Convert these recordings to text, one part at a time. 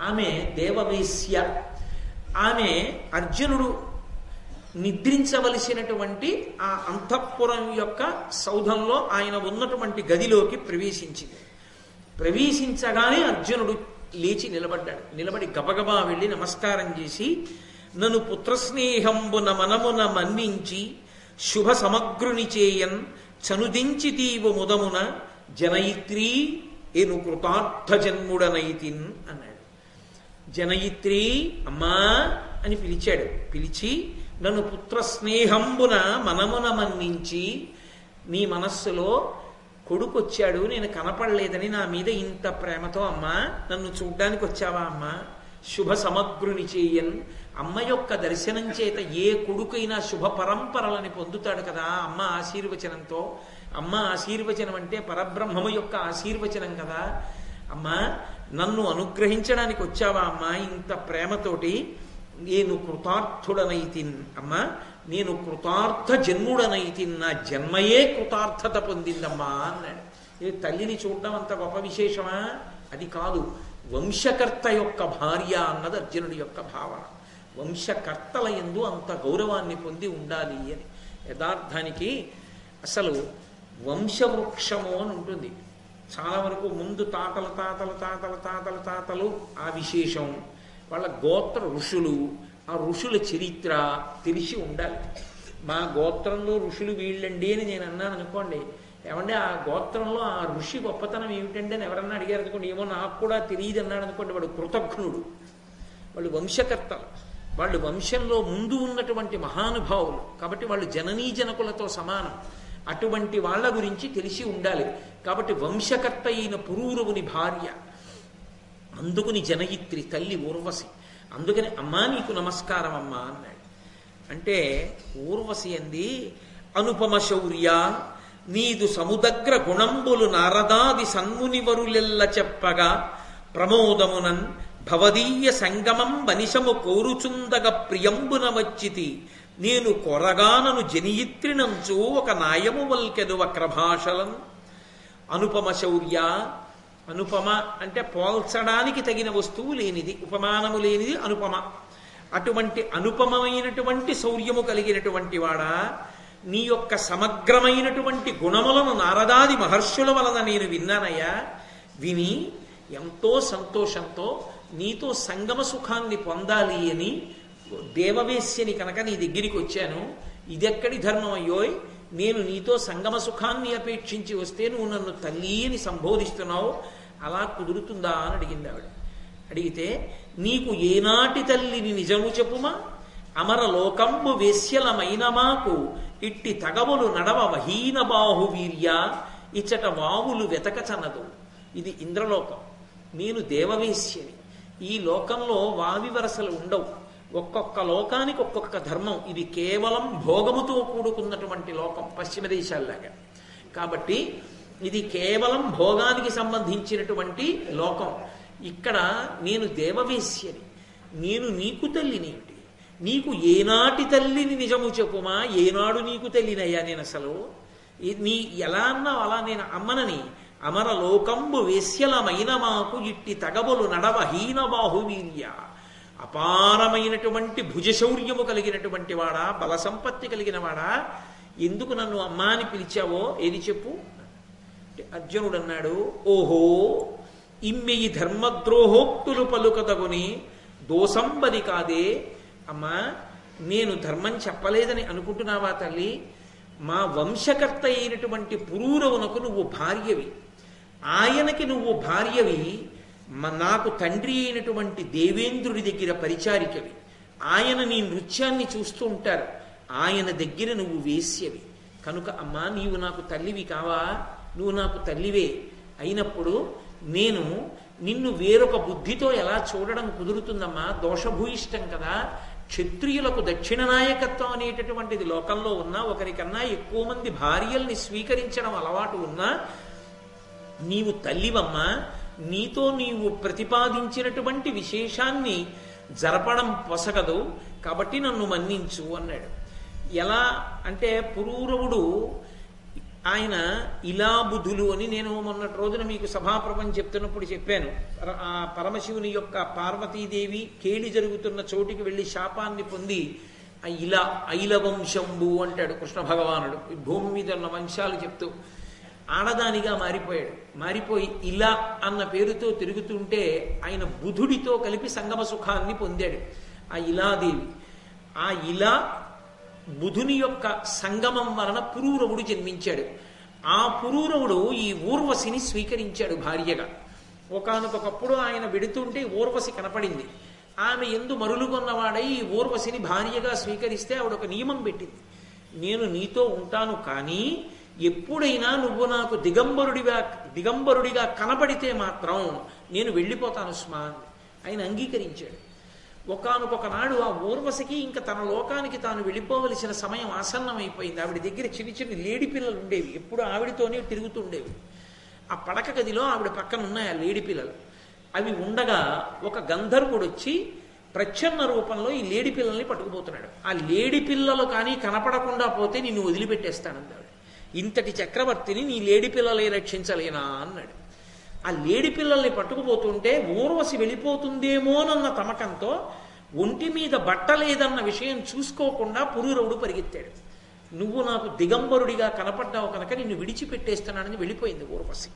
ఆమె దేవవేశ్య ఆమె అర్జునుడు నిద్రించవలసినటువంటి ఆ అంతఃపురం యొక్క సౌధంలో ఆయన ఉన్నటువంటి గదిలోకి ప్రవేశించింది. ప్రవేశించగానే అర్జునుడు లేచి నిలబడ్డాడు. నిలబడి గబగబా వెళ్ళి నమస్కారం చేసి నన్ను పుత్రస్నేహంబున మనమున మన్నించి శుభ సమగ్రుని చేయన్ చనుదించి తీవు ముదమున జనయిత్రీ ఏను కృతార్థ జన్ముడనైతిన్ అన్నాడు. జనయిత్రి అమ్మా అని పిలిచాడు. పిలిచి నన్ను పుత్ర స్నేహంబున మనమున మన్నించి నీ మనస్సులో కొడుకొచ్చాడు నేను కనపడలేదని నా మీద ఇంత ప్రేమతో అమ్మా నన్ను చూడ్డానికి వచ్చావా అమ్మా? శుభ సమగ్రుని చేయన్ అమ్మ యొక్క దర్శనం చేత ఏ కొడుకైనా శుభ పరంపరలని పొందుతాడు కదా అమ్మ ఆశీర్వచనంతో. అమ్మ ఆశీర్వచనం అంటే పరబ్రహ్మము యొక్క ఆశీర్వచనం కదా. అమ్మా నన్ను అనుగ్రహించడానికి వచ్చావా అమ్మా? ఇంత ప్రేమతోటి నేను కృతార్థుడనైతిన్ అమ్మా నేను కృతార్థ జన్ముడనైతిన్ నా జన్మయే కృతార్థత పొందిందమ్మా అన్నాడు. ఇది తల్లిని చూడడం అంత గొప్ప విశేషమా? అది కాదు. వంశకర్త యొక్క భార్య అన్నది అర్జునుడి యొక్క భావన. వంశకర్తల ఎందు అంత గౌరవాన్ని పొంది ఉండాలి అని. యథార్థానికి అసలు వంశవృక్షము అని ఉంటుంది. చాలా వరకు ముందు తాతల తాతల తాతల తాతల తాతలు ఆ విశేషం. వాళ్ళ గోత్ర ఋషులు ఆ ఋషుల చరిత్ర తెలిసి ఉండాలి. మా గోత్రంలో ఋషులు వీళ్ళండి అని నేను అన్నాను అనుకోండి. ఏమంటే ఆ గోత్రంలో ఆ ఋషి గొప్పతనం ఏమిటంటే అని ఎవరన్నా అడిగారు అనుకోండి ఏమో నాకు కూడా తెలియదు అన్నాడు అనుకోండి వాడు కృతజ్ఞుడు. వాళ్ళు వంశకర్తలు. వాళ్ళు వంశంలో ముందు ఉన్నటువంటి మహానుభావులు. కాబట్టి వాళ్ళు జననీ జనకులతో సమానం. అటువంటి వాళ్ళ గురించి తెలిసి ఉండాలి. కాబట్టి వంశకర్త అయిన పురూరవుని భార్య అందుకుని జనయిత్రి తల్లి ఊర్వశి. అందుకని అమ్మా నీకు నమస్కారం అమ్మా అన్నాడు. అంటే ఊర్వశి అంది అనుపమ శౌర్య నీదు సముదగ్ర గుణంబులు నారదాది సన్మునివరులెల్ల చెప్పగా ప్రమోదమునన్ భవదీయ సంగమం వనిశము కోరుచుందగ ప్రియంబున వచ్చితి నేను కొరగానను జనియిత్రినంచు ఒక నాయము వల్కెదు వక్రభాషలను. అనుపమ శౌర్య అనుపమ అంటే పోల్చడానికి తగిన వస్తువు లేనిది ఉపమానము లేనిది అనుపమ. అటువంటి అనుపమమైనటువంటి శౌర్యము కలిగినటువంటి వాడా నీ యొక్క సమగ్రమైనటువంటి గుణములను నారదాది మహర్షుల వలన నేను విన్నానయ్యా. విని ఎంతో సంతోషంతో నీతో సంగమ సుఖాన్ని పొందాలి అని దేవవేశ్యని కనుక నీ దగ్గరికి వచ్చాను ఇదెక్కడి ధర్మం అయ్యోయ్? నేను నీతో సంగమ సుఖాన్ని అపేక్షించి వస్తే నువ్వు నన్ను తల్లి అని సంబోధిస్తున్నావు. అలా కుదురుతుందా అని అడిగింది ఆవిడ. అడిగితే నీకు ఏనాటి తల్లిని నిజము చెప్పుమా? అమర లోకంబు వేశ్యలమైన మాకు ఇట్టి తగవులు నడవ వహీన బాహు వీర్య ఇచ్చట వావులు వెతకచనదు ఇది ఇంద్రలోకం. నేను దేవవేశ్యని. ఈ లోకంలో వావి వరసలు ఉండవు. ఒక్కొక్క లోకానికి ఒక్కొక్క ధర్మం. ఇది కేవలం భోగముతో కూడుకున్నటువంటి లోకం పశ్చిమ దేశాల్లాగా. కాబట్టి ఇది కేవలం భోగానికి సంబంధించినటువంటి లోకం. ఇక్కడ నేను దేవవేశ్యని నేను నీకు తల్లినేమిటి నీకు ఏనాటి తల్లిని నిజము చెప్పుమా ఏనాడు నీకు తల్లినయ్యా నేను అసలు? నీ ఎలా అన్నావు? అలా నేను అమ్మనని. అమర లోకంబు వేశ్యలమైన మాకు ఇట్టి తగబులు నడవ హీన బాహువీర్య అపారమైనటువంటి భుజశౌర్యము కలిగినటువంటి వాడా బల సంపత్తి కలిగిన వాడా? ఎందుకు నన్ను అమ్మా అని పిలిచావో? ఏది చెప్పు? అర్జునుడు అన్నాడు ఓహో ఇమ్మెయి ధర్మద్రోహోక్తులు పలుకదగుని దోసంబది కాదే. అమ్మా నేను ధర్మం చెప్పలేదని అనుకుంటున్నావా తల్లి? మా వంశకర్త అయినటువంటి పురూరవునకు నువ్వు భార్యవి. ఆయనకి నువ్వు భార్యవి. నాకు తండ్రి అయినటువంటి దేవేంద్రుడి దగ్గర పరిచారికవి. ఆయన నీ నృత్యాన్ని చూస్తూ ఉంటారు. ఆయన దగ్గర నువ్వు వేశ్యవి. కనుక అమ్మా నీవు నాకు తల్లివి కావా? నువ్వు నాకు తల్లివే. అయినప్పుడు నేను నిన్ను వేరొక బుద్ధితో ఎలా చూడడం కుదురుతుందమ్మా? దోషభూయిష్టం కదా. క్షత్రియులకు దక్షిణ నాయకత్వం అనేటటువంటిది లోకంలో ఉన్నా ఒకరికన్నా ఎక్కువ మంది భార్యల్ని స్వీకరించడం అలవాటు ఉన్నా నీవు తల్లివమ్మా నీతో నీవు ప్రతిపాదించినటువంటి విశేషాన్ని జరపడం పొసగదు కాబట్టి నన్ను మన్నించు అన్నాడు. ఎలా అంటే పురూరవుడు ఆయన ఇలా బుధులు అని నేను మొన్నటి రోజున మీకు సభాప్రభం చెప్తున్నప్పుడు చెప్పాను. పర- ఆ పరమశివుని యొక్క పార్వతీదేవి కేలి జరుగుతున్న చోటికి వెళ్ళి శాపాన్ని పొంది ఇలా ఐల వంశంబు అంటాడు కృష్ణ భగవానుడు. ఈ భూమి మీద ఉన్న వంశాలు చెప్తూ ఆడదానిగా మారిపోయాడు. మారిపోయి ఇలా అన్న పేరుతో తిరుగుతుంటే ఆయన బుధుడితో కలిపి సంగమ సుఖాన్ని పొందాడు. ఆ ఇలాదేవి. ఆ ఇలా బుధుని యొక్క సంగమం వలన పురూరవుడు జన్మించాడు. ఆ పురూరవుడు ఈ ఊర్వశిని స్వీకరించాడు భార్యగా. ఒకానొకప్పుడు ఆయన వెడుతుంటే ఊర్వశి కనపడింది. ఆమె ఎందు మరులుగొన్నవాడై ఈ ఊర్వశిని భార్యగా స్వీకరిస్తే ఆవిడ ఒక నియమం పెట్టింది. నేను నీతో ఉంటాను కానీ ఎప్పుడైనా నువ్వు నాకు దిగంబరుడిగా దిగంబరుడిగా కనపడితే మాత్రం నేను వెళ్ళిపోతాను స్మా ఆయన అంగీకరించాడు. ఒకానొక నాడు ఆ ఊర్వశకి ఇంకా తన లోకానికి తాను వెళ్ళిపోవలసిన సమయం ఆసన్నమైపోయింది. ఆవిడ దగ్గర చిన్న చిన్న లేడి పిల్లలు ఉండేవి. ఎప్పుడు ఆవిడతోనే తిరుగుతూ ఉండేవి. ఆ పడక గదిలో ఆవిడ పక్కన ఉన్నాయి ఆ లేడి పిల్లలు. అవి ఉండగా ఒక గంధర్వుడు వచ్చి ప్రచ్ఛన్న రూపంలో ఈ లేడి పిల్లల్ని పట్టుకుపోతున్నాడు. ఆ లేడి పిల్లలు కానీ కనపడకుండా పోతే నిన్ను వదిలిపెట్టేస్తానంది ఆవిడ. ఇంతటి చక్రవర్తిని నీ లేడి పిల్లలే రక్షించలేనా అన్నాడు. ఆ లేడి పిల్లల్ని పట్టుకుపోతుంటే ఊర్వశి వెళ్ళిపోతుందేమోనన్న తమకంతో ఒంటి మీద బట్ట లేదన్న విషయం చూసుకోకుండా పురూరవుడు పరిగెత్తాడు. నువ్వు నాకు దిగంబరుడిగా కనపడ్డావు కనుక నిన్ను విడిచిపెట్టేస్తున్నానని వెళ్ళిపోయింది ఊర్వశి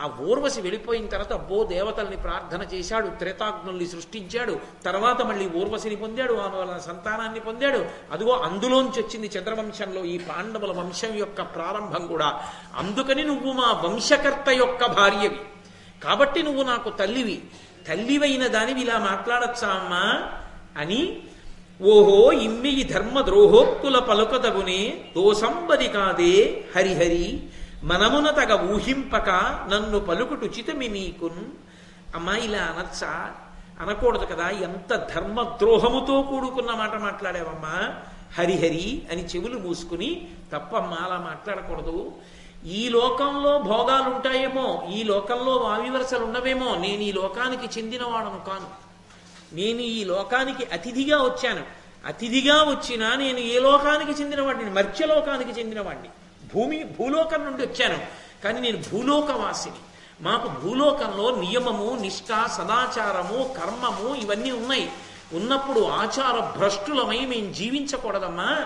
ఆ ఊర్వశి వెళ్ళిపోయిన తర్వాత అబ్బో దేవతల్ని ప్రార్థన చేశాడు త్రేతాగ్నుల్ని సృష్టించాడు తర్వాత మళ్ళీ ఊర్వశిని పొందాడు ఆమె వలన సంతానాన్ని పొందాడు. అదిగో అందులోంచి వచ్చింది చంద్రవంశంలో ఈ పాండవుల వంశం యొక్క ప్రారంభం కూడా. అందుకని నువ్వు మా వంశకర్త యొక్క భార్యవి. కాబట్టి నువ్వు నాకు తల్లివి. తల్లివైన దానివి ఇలా మాట్లాడచ్చా అమ్మా? అని ఓహో ఇమ్మి ధర్మ ద్రోహోక్తుల పలుకదగునే దోసంబది కాదే హరిహరి మనమున తగ ఊహింపక నన్ను పలుకుటు చితమి నీకున్. అమ్మా ఇలా అనొచ్చా? అనకూడదు కదా ఎంత ధర్మద్రోహముతో కూడుకున్న మాట మాట్లాడావమ్మా? హరిహరి అని చెవులు మూసుకుని తప్పమ్మా అలా మాట్లాడకూడదు. ఈ లోకంలో భోగాలు ఉంటాయేమో ఈ లోకంలో వావివరసలు ఉండవేమో నేను ఈ లోకానికి చెందినవాడను కాను. నేను ఈ లోకానికి అతిథిగా వచ్చాను. అతిథిగా వచ్చినా నేను ఏ లోకానికి చెందినవాడిని? మర్త్యలోకానికి చెందినవాడిని. భూమి భూలోకం నుండి వచ్చాను. కానీ నేను భూలోకవాసిని. మాకు భూలోకంలో నియమము నిష్ఠ సదాచారము కర్మము ఇవన్నీ ఉన్నాయి. ఉన్నప్పుడు ఆచార భ్రష్టులమై మేము జీవించకూడదమ్మా.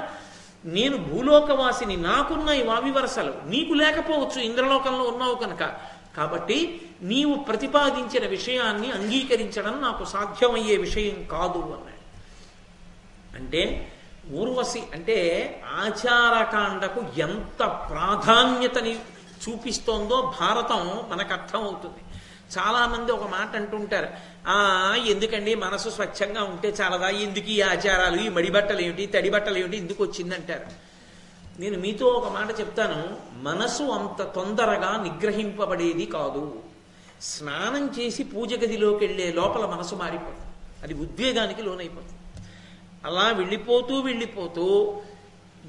నేను భూలోకవాసిని. నాకున్నాయి వావివరసలు. నీకు లేకపోవచ్చు. ఇంద్రలోకంలో ఉన్నావు కనుక. కాబట్టి నీవు ప్రతిపాదించిన విషయాన్ని అంగీకరించడం నాకు సాధ్యమయ్యే విషయం కాదు అన్నాడు. అంటే ఊర్వశి అంటే ఆచారకాండకు ఎంత ప్రాధాన్యతని చూపిస్తోందో భారతం మనకు అర్థమవుతుంది చాలా మంది ఒక మాట అంటుంటారు. ఆ ఎందుకండి మనసు స్వచ్ఛంగా ఉంటే చాలదా? ఎందుకు ఈ ఆచారాలు? ఈ మడి బట్టలు ఏమిటి? తడి బట్టలు ఏమిటి? ఎందుకు వచ్చిందంటారు? నేను మీతో ఒక మాట చెప్తాను. మనసు అంత తొందరగా నిగ్రహింపబడేది కాదు. స్నానం చేసి పూజ గదిలోకి వెళ్ళే లోపల మనసు మారిపోతుంది. అది ఉద్వేగానికి లోనైపోతుంది. అలా వెళ్ళిపోతూ వెళ్ళిపోతూ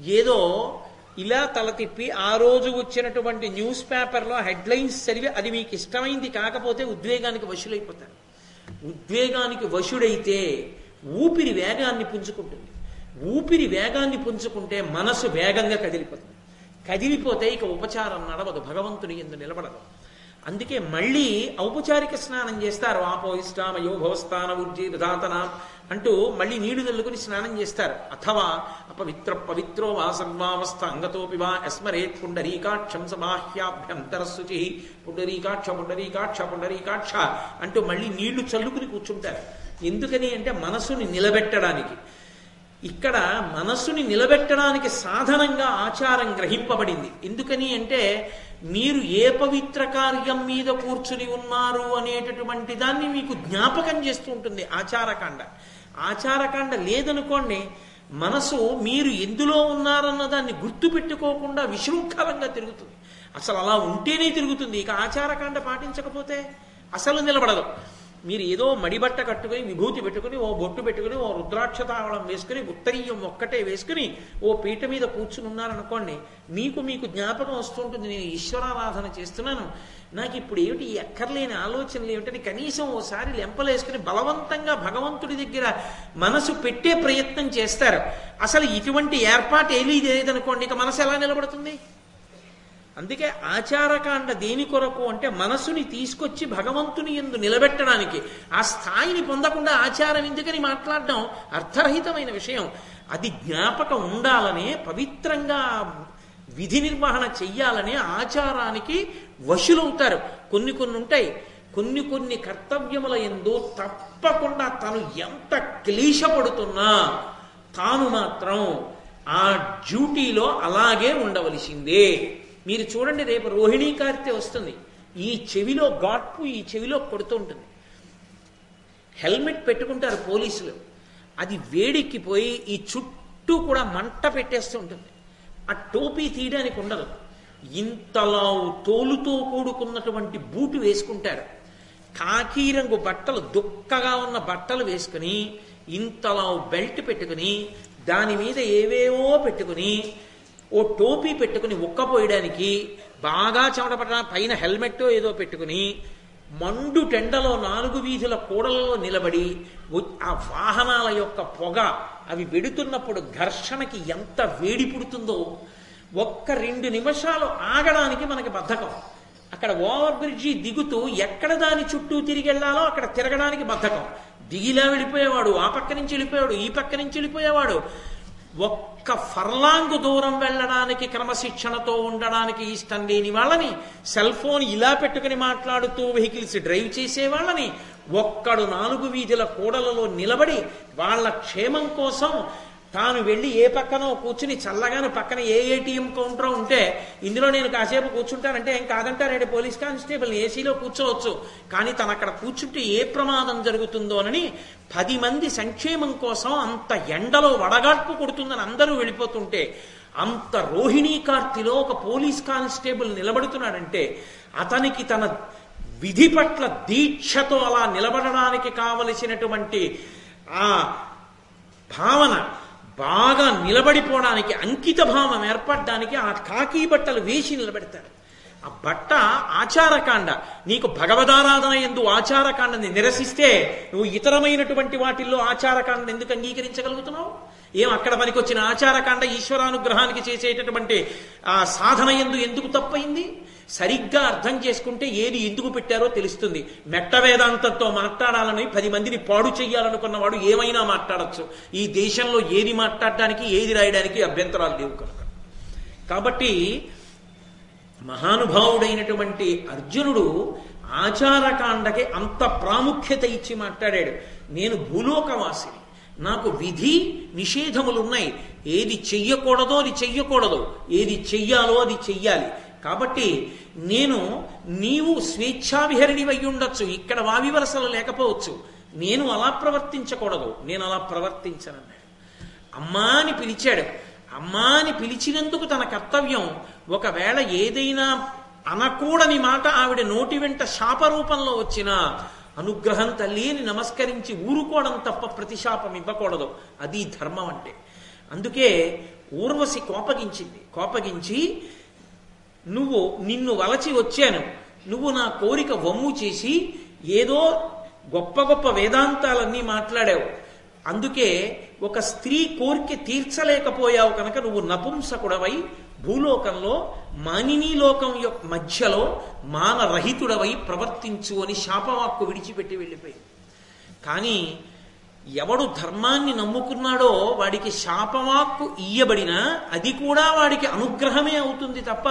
ఏదో ఇలా తల తిప్పి ఆ రోజు వచ్చినటువంటి న్యూస్ పేపర్లో హెడ్లైన్స్ చదివి అది మీకు ఇష్టమైంది కాకపోతే ఉద్వేగానికి వశులైపోతారు. ఉద్వేగానికి వశుడైతే ఊపిరి వేగాన్ని పుంజుకుంటుంది. ఊపిరి వేగాన్ని పుంజుకుంటే మనసు వేగంగా కదిలిపోతుంది. కదిలిపోతే ఇక ఉపచారం నడవదు. భగవంతుని ఎందు నిలబడదు. అందుకే మళ్ళీ ఔపచారిక స్నానం చేస్తారు. ఆపోయిష్టామ యోభవస్థాన ఉజ్జీ విధాతన అంటూ మళ్ళీ నీళ్ళు చల్లుకుని స్నానం చేస్తారు. అథవా అపవిత్ర పవిత్రో వా సర్వావస్థ అంగతోపి వా ఎస్మరేత్ పుండరీకాక్షం సమాహ్యాభ్యంతరశుచి పుండరీకాక్ష పుండరీకాక్ష పుండరీకాక్ష అంటూ మళ్ళీ నీళ్ళు చల్లుకుని కూర్చుంటారు. ఎందుకని అంటే మనసుని నిలబెట్టడానికి. ఇక్కడ మనస్సుని నిలబెట్టడానికి సాధనంగా ఆచారం గ్రహింపబడింది. ఎందుకని అంటే మీరు ఏ పవిత్ర కార్యం మీద కూర్చుని ఉన్నారు అనేటటువంటి దాన్ని మీకు జ్ఞాపకం చేస్తూ ఉంటుంది ఆచారకాండ. ఆచారకాండ లేదనుకోండి మనసు మీరు ఎందులో ఉన్నారన్న దాన్ని గుర్తు పెట్టుకోకుండా విశృంఖలంగా తిరుగుతుంది. అసలు అలా ఉంటేనే తిరుగుతుంది. ఇక ఆచారకాండ పాటించకపోతే అసలు నిలబడదు. మీరు ఏదో మడిబట్ట కట్టుకుని విభూతి పెట్టుకుని ఓ బొట్టు పెట్టుకుని ఓ రుద్రాక్ష తావళం వేసుకుని ఉత్తరీయం ఒక్కటే వేసుకుని ఓ పీట మీద కూర్చుని ఉన్నారనుకోండి మీకు మీకు జ్ఞాపకం వస్తుంటుంది నేను ఈశ్వరారాధన చేస్తున్నాను. నాకు ఇప్పుడు ఏమిటి ఎక్కర్లేని ఆలోచనలు ఏమిటని కనీసం ఓసారి లెంపలేసుకుని బలవంతంగా భగవంతుడి దగ్గర మనసు పెట్టే ప్రయత్నం చేస్తారు. అసలు ఇటువంటి ఏర్పాటు ఏమీ లేదనుకోండి ఇక మనసు ఎలా నిలబడుతుంది? అందుకే ఆచారకాండ దేని కొరకు అంటే మనసుని తీసుకొచ్చి భగవంతుని ఎందు నిలబెట్టడానికి ఆ స్థాయిని పొందకుండా ఆచారం ఎందుకని మాట్లాడడం అర్థరహితమైన విషయం. అది జ్ఞాపకం ఉండాలనే పవిత్రంగా విధి నిర్వహణ చెయ్యాలనే ఆచారానికి వశులవుతారు. కొన్ని కొన్ని ఉంటాయి. కొన్ని కొన్ని కర్తవ్యముల ఎందు తప్పకుండా తను ఎంత క్లీశపడుతున్నా తాను మాత్రం ఆ డ్యూటీలో అలాగే ఉండవలసిందే. మీరు చూడండి రేపు రోహిణీ కార్తె వస్తుంది. ఈ చెవిలో గాట్పు ఈ చెవిలో కొడుతూ ఉంటుంది. హెల్మెట్ పెట్టుకుంటారు పోలీసులు. అది వేడెక్కిపోయి ఈ చుట్టూ కూడా మంట పెట్టేస్తూ ఉంటుంది. ఆ టోపీ తీయడానికి ఉండదు. ఇంతలా తోలుతో కూడుకున్నటువంటి బూటు వేసుకుంటారు. కాకి రంగు బట్టలు దుక్కగా ఉన్న బట్టలు వేసుకుని ఇంతలా బెల్ట్ పెట్టుకుని దాని మీద ఏవేవో పెట్టుకుని ఓ టోపీ పెట్టుకుని ఉక్కపోయడానికి బాగా చెమటపడ పైన హెల్మెట్ ఏదో పెట్టుకుని మండు టెండలో నాలుగు వీధుల కూడలలో నిలబడి ఆ వాహనాల యొక్క పొగ అవి వెడుతున్నప్పుడు ఘర్షణకి ఎంత వేడి పుడుతుందో ఒక్క రెండు నిమిషాలు ఆగడానికి మనకి బద్ధకం. అక్కడ ఓవర్ బ్రిడ్జి దిగుతూ ఎక్కడ దాని చుట్టూ తిరిగి వెళ్ళాలో అక్కడ తిరగడానికి బద్ధకం. దిగిలా వెళ్ళిపోయేవాడు ఆ పక్క నుంచి వెళ్ళిపోయాడు ఈ పక్క నుంచి వెళ్ళిపోయేవాడు. ఒక్క ఫర్లాంగ్ దూరం వెళ్ళడానికి క్రమశిక్షణతో ఉండడానికి ఇష్టం లేని వాళ్ళని సెల్ ఫోన్ ఇలా పెట్టుకుని మాట్లాడుతూ వెహికల్స్ డ్రైవ్ చేసే వాళ్ళని ఒక్కడు నాలుగు వీధుల కూడలలో నిలబడి వాళ్ళ క్షేమం కోసం తాను వెళ్ళి ఏ పక్కనో కూర్చుని చల్లగానే పక్కన ఏ ఏటీఎం కౌంటర్ ఉంటే ఇందులో నేను కాసేపు కూర్చుంటానంటే ఏం కాదంటారేడు పోలీస్ కానిస్టేబుల్ ఏసీలో కూర్చోవచ్చు. కానీ తను అక్కడ కూర్చుంటే ఏ ప్రమాదం జరుగుతుందోనని పది మంది సంక్షేమం కోసం అంత ఎండలో వడగాడ్పు కొడుతుందని అందరూ వెళ్ళిపోతుంటే అంత రోహిణీ కార్తిలో ఒక పోలీస్ కానిస్టేబుల్ నిలబడుతున్నాడంటే అతనికి తన విధి పట్ల దీక్షతో అలా నిలబడడానికి కావలసినటువంటి ఆ భావన బాగా నిలబడిపోవడానికి అంకిత భావం ఏర్పడడానికి ఆ కాకి బట్టలు వేసి నిలబెడతారు. ఆ బట్ట ఆచారకాండ. నీకు భగవదారాధన ఎందు ఆచారకాండని నిరసిస్తే నువ్వు ఇతరమైనటువంటి వాటిల్లో ఆచారకాండని ఎందుకు అంగీకరించగలుగుతున్నావు? ఏం అక్కడ పనికొచ్చిన ఆచారకాండ ఈశ్వరానుగ్రహానికి చేసేటటువంటి ఆ సాధన ఎందు ఎందుకు తప్పయింది? సరిగ్గా అర్థం చేసుకుంటే ఏది ఎందుకు పెట్టారో తెలుస్తుంది. మెట్ట వేదాంతంతో మాట్లాడాలని పది మందిని పాడు చెయ్యాలనుకున్నవాడు ఏమైనా మాట్లాడచ్చు. ఈ దేశంలో ఏది మాట్లాడడానికి ఏది రాయడానికి అభ్యంతరాలు లేవు కనుక. కాబట్టి మహానుభావుడైనటువంటి అర్జునుడు ఆచారకాండకి అంత ప్రాముఖ్యత ఇచ్చి మాట్లాడాడు. నేను భూలోకవాసిని. నాకు విధి నిషేధములు ఉన్నాయి ఏది చెయ్యకూడదో అది చెయ్యకూడదు. ఏది చెయ్యాలో అది చెయ్యాలి. కాబట్టి నేను నీవు స్వేచ్ఛావిహరిణి అయి ఉండొచ్చు. ఇక్కడ వావి వరసలు లేకపోవచ్చు. నేను అలా ప్రవర్తించకూడదు. నేను అలా ప్రవర్తించనన్నాడు. అమ్మా అని పిలిచాడు. అమ్మా అని పిలిచినందుకు తన కర్తవ్యం ఒకవేళ ఏదైనా అనకూడని మాట ఆవిడ నోటి వెంట శాప రూపంలో వచ్చినా అనుగ్రహం తల్లిని నమస్కరించి ఊరుకోవడం తప్ప ప్రతిశాపం ఇవ్వకూడదు. అది ధర్మం అంటే. అందుకే ఊర్వశి కోపగించింది. కోపగించి నువ్వు నిన్ను వలచి వచ్చాను. నువ్వు నా కోరిక వమ్ము చేసి ఏదో గొప్ప గొప్ప వేదాంతాలన్నీ మాట్లాడావు. అందుకే ఒక స్త్రీ కోరిక తీర్చలేకపోయావు కనుక నువ్వు నపుంసకుడవై భూలోకంలో మానినీ లోకం యొక్క మధ్యలో మానరహితుడవై ప్రవర్తించు అని శాపవాక్కు విడిచిపెట్టి వెళ్ళిపోయింది. కానీ ఎవడు ధర్మాన్ని నమ్ముకున్నాడో వాడికి శాపవాక్కు ఇయ్యబడినా అది కూడా వాడికి అనుగ్రహమే అవుతుంది తప్ప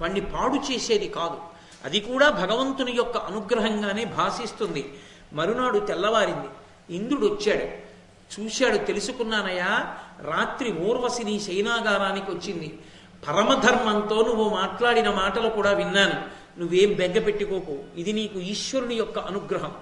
వాణ్ణి పాడు చేసేది కాదు. అది కూడా భగవంతుని యొక్క అనుగ్రహంగానే భాషిస్తుంది మరునాడు తెల్లవారింది. ఇంద్రుడు వచ్చాడు చూశాడు తెలుసుకున్నానయ్యా రాత్రి ఊర్వశిని శైనాగారానికి వచ్చింది. పరమధర్మంతో నువ్వు మాట్లాడిన మాటలు కూడా విన్నాను. నువ్వేం బెగ్గ పెట్టుకోకు. ఇది నీకు ఈశ్వరుని యొక్క అనుగ్రహం.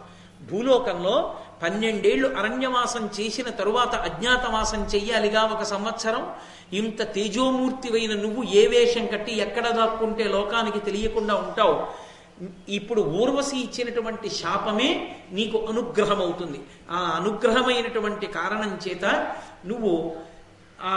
భూలోకంలో పన్నెండేళ్ళు అరణ్యవాసం చేసిన తరువాత అజ్ఞాతవాసం చెయ్యాలిగా ఒక సంవత్సరం. ఇంత తేజోమూర్తివైన నువ్వు ఏ వేషం కట్టి ఎక్కడ దాక్కుంటే లోకానికి తెలియకుండా ఉంటావు? ఇప్పుడు ఊర్వశి ఇచ్చినటువంటి శాపమే నీకు అనుగ్రహం అవుతుంది ఆ అనుగ్రహమైనటువంటి కారణం చేత నువ్వు ఆ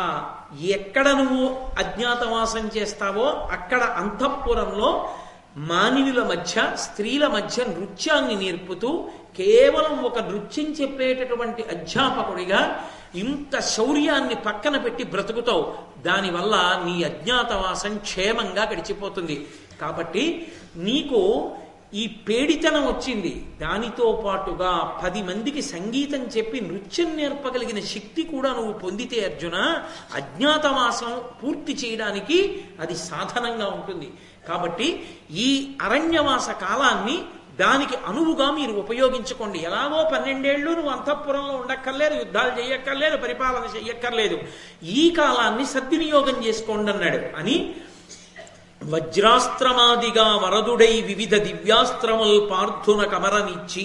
ఎక్కడ నువ్వు అజ్ఞాతవాసం చేస్తావో అక్కడ అంతఃపురంలో మానవుల మధ్య స్త్రీల మధ్య నృత్యాన్ని నేర్పుతూ కేవలం ఒక నృత్యం చెప్పేటటువంటి అధ్యాపకుడిగా ఇంత శౌర్యాన్ని పక్కన పెట్టి బ్రతుకుతావు. దానివల్ల నీ అజ్ఞాతవాసం క్షేమంగా గడిచిపోతుంది. కాబట్టి నీకు ఈ పేడితనం వచ్చింది. దానితో పాటుగా పది మందికి సంగీతం చెప్పి నృత్యం నేర్పగలిగిన శక్తి కూడా నువ్వు పొందితే అర్జున అజ్ఞాతవాసం పూర్తి చేయడానికి అది సాధనంగా ఉంటుంది. కాబట్టి ఈ అరణ్యవాస కాలాన్ని దానికి అనువుగా మీరు ఉపయోగించుకోండి. ఎలాగో పన్నెండేళ్ళు నువ్వు అంతఃపురంలో ఉండక్కర్లేదు యుద్ధాలు చేయక్కర్లేదు పరిపాలన చేయక్కర్లేదు. ఈ కాలాన్ని సద్వినియోగం చేసుకోండి అన్నాడు. అని వజ్రాస్త్రమాదిగా వరదుడై వివిధ దివ్యాస్త్రముల్ పార్థున కమరనిచ్చి